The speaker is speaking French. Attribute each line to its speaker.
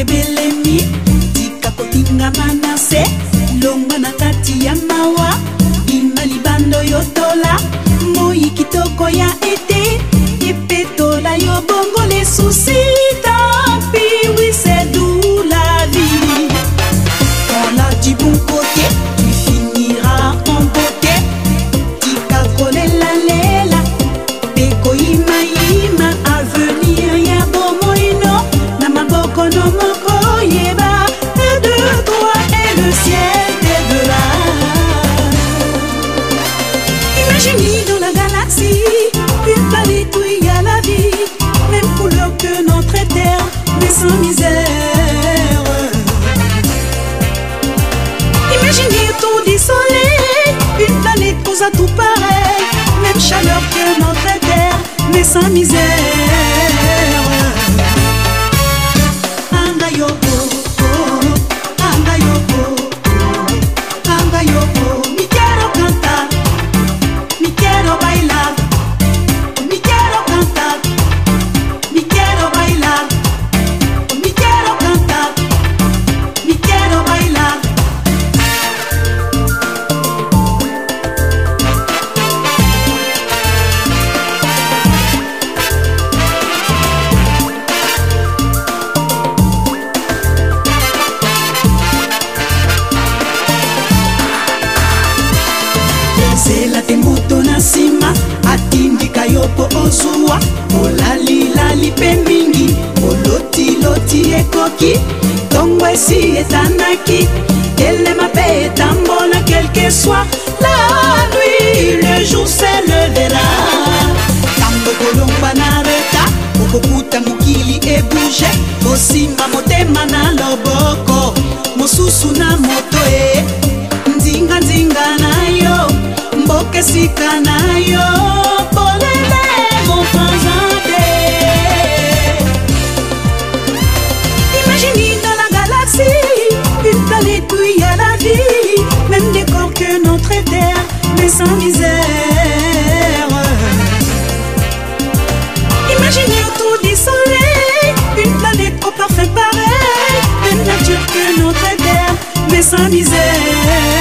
Speaker 1: Gebele mi, di kakotinga manase. taksi Pil palit ou y a la vie, même couleur que notre terre, mais sans misère. Imaginez tout du soleil Une planète où à tout pareil Même chaleur que notre terre Mais sans misère. Moto na nsima atindika yo mpo ozwa olalilali mpe mingi olotiloti ekoki. Ntongo esi etanaki telema mpe etambola quelque soit la nuit le jour se levera. Ntango kolongwa na reta okokuta mokili ebouge kosimba motema na loboko mosusu na moto esika dans la galaxie une planète où il y a la vie, même décor que notre terre, mais sans misère. Imaginez autour du soleil une planète au parfum pareil, même nature que notre terre, mais sans misère.